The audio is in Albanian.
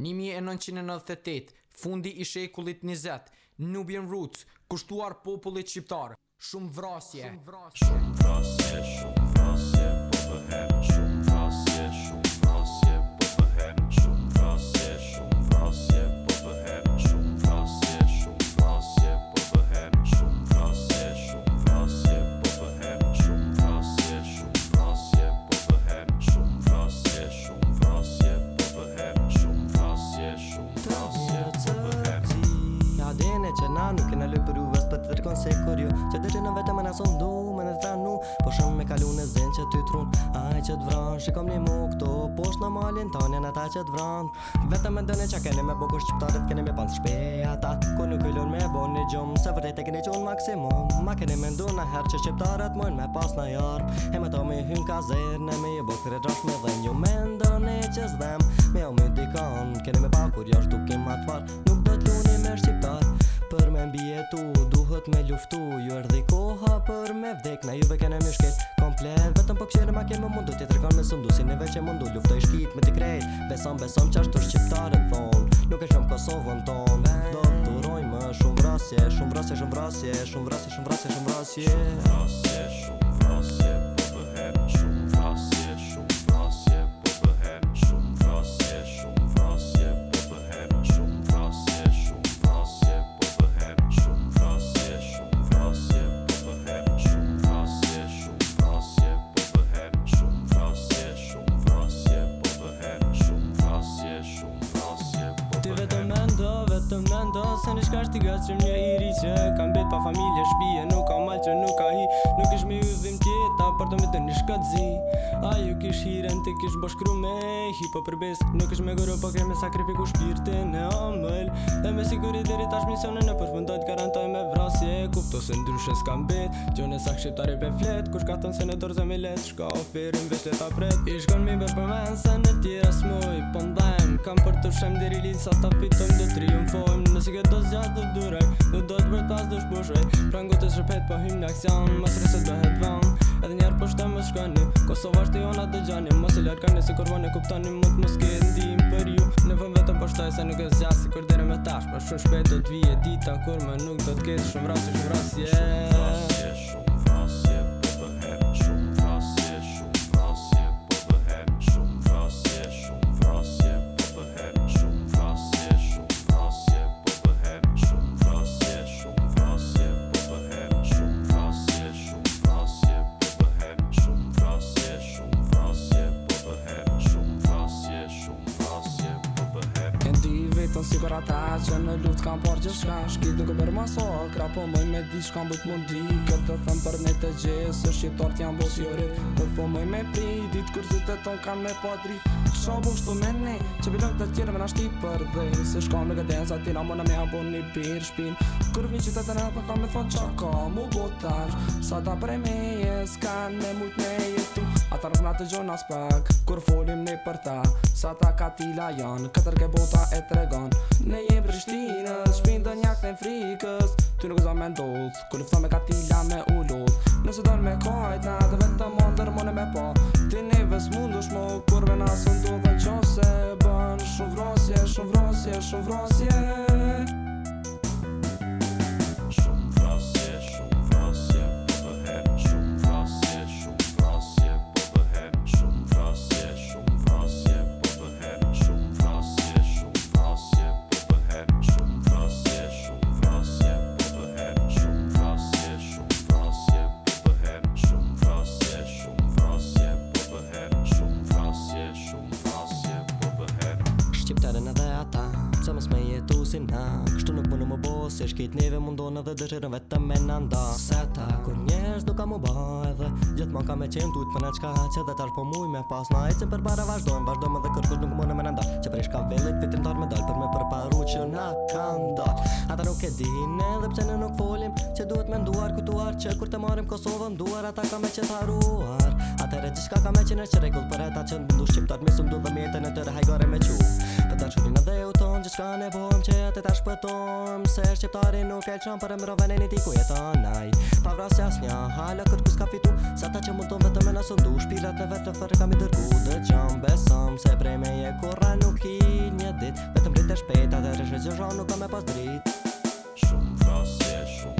1998, fundi i shekullit 20, Nubian Roots, kushtuar popullit shqiptar, shumë vrasje, shumë vrasje, shumë vrasje, shumë vrasje, slåss. Gör ett Sörpli. Jag hade en etjananu, kunna lupa ruvas dhe të konse kur ju Që dhe që në vetë me nason du me në thanu Po shumë me kalu në zinë që ty trun Aj që të vran, shikom një mu këto Po shumë në malin tonja në ta që të vran Vete me dëne që a keni me bukur shqiptarit Keni me pas shpeja ta Ku nuk këllun me bo një gjumë Se vërrejt e keni qunë maksimum Ma keni me ndu në herë që shqiptarit Mojnë me pas në jarë He me tomi hynë ka zirë Në me i bukër e drasht me dhe një Me ndëne që zdem Me omi dikon Keni me pakur jasht duke ma Nuk do të luni me shqiptar Për me mbi e du me luftu Ju erdi koha për me vdek Na juve kene mjë shket komplet Vetëm po këshirë ma kemë mundu Ti tërkon me sundu Si neve që mundu Luftoj shkit me ti krejt Besom, besom që ashtu shqiptare thon thonë Nuk e shumë Kosovën tonë Do të duroj më shumë vrasje Shumë vrasje, shumë vrasje Shumë vrasje, shumë vrasje, shumë vrasje Shumë vrasje të mendo Se në shkash t'i gacim një iri që Kam bet pa familje shpije Nuk ka mal që nuk ka hi Nuk ish me ju dhim tjeta Por të me të një shkat zi A ju kish hiren të kish me hi Po përbes nuk ish me goro Po kreme sakrifiku shpirtin e omëll Dhe me sigurit dhe tash misionin E përshmëndojt garantat kupto se ndryshe s'kam bet Gjo në sak shqiptari pe flet Kush ka thënë se në dorë zemi let Shka ofirin vesh të ta pret I shkon mi bërë për men se në tjera s'muj Po ndajem kam për të shem diri lin Sa ta fitojmë dhe triumfojmë Nësi këtë do zjatë dhe durek Dhe do të bërë pas dhe shpushoj Prangu të shrepet po hymë në aksion Mas rëse dohet vëm Edhe njerë po shtem më shkani Kosova është të jona dhe gjani Mos i larkani se korvoni kuptani Më të mëske ndihim për ju Në vëm vetëm po shtaj se nuk e zjasë Si kur dire me tash Pa po shumë shpet do t'vije dita Kur me nuk do t'kesh Shumë rasë красе jetën si ata që në luft kam parë gjithë shka Shki duke bërë masakra po mëj me di shkam bëjt mundi Këtë të thëmë për ne të gjithë së shqiptar t'jam bës jorit Po po mëj me pri dit kur zyte ton kam me padri Kësha shtu me ne që bilon të tjere me na shti për dhe Se shkam në gëden sa tina mëna me abon një pir shpin Kur një qytet e në të kam me thot qa ka mu botash Sa ta prej me e kanë ne mujt me jetu Ata rëzna të gjon pak Kur folim ne Sa ta katila janë, këtër ke bota e tregon Ne jem Prishtinës, shpinë dë njak në frikës Ty nuk zonë me ndodhës, ku lufta me katila me ullodhë Nëse dojnë me kajta, dhe vetëm onë dërmone me po Ty neves mundu shmo, kurve nasë ndodhën qose se Bën shumë vrosje, shumë vrosje, shumë vrosje Se shkit neve mundon edhe dëshirën vetëm me nënda Se ta kur njesht do ka mu ba edhe Gjetë ka me qenë tujt për në qka që dhe tarë po muj me pas Na e qenë për para vazhdojmë, vazhdojmë edhe kërkës nuk mune me nënda Që prej shka velit vitim tarë me dal për me përparu që na ka nda Ata nuk e din edhe pse në nuk folim Që duhet me nduar kujtuar që kur të marim Kosovën duar Ata ka me që taruar Atere gjithka ka me qenë e që regull për eta që në shqiptar Misum du dhe mjetën e të hajgare me qu Ta që një në dhe u tonë Gjithë ka nevojmë që të ta shpëtojmë Se shqiptari nuk e qëmë Për e mërë venen i ti ku jetën aj Pa vras jas një halë Kërë kus ka fitu Sa ta që mundon vetëm e nësën du Shpilat në vetë të fërë kam i dërgu Dë qëmë besëm Se prej me je kurra nuk i një dit Vetëm rrit e shpeta Dhe rrëshë zjo nuk ka me pas drit Shumë vras e shumë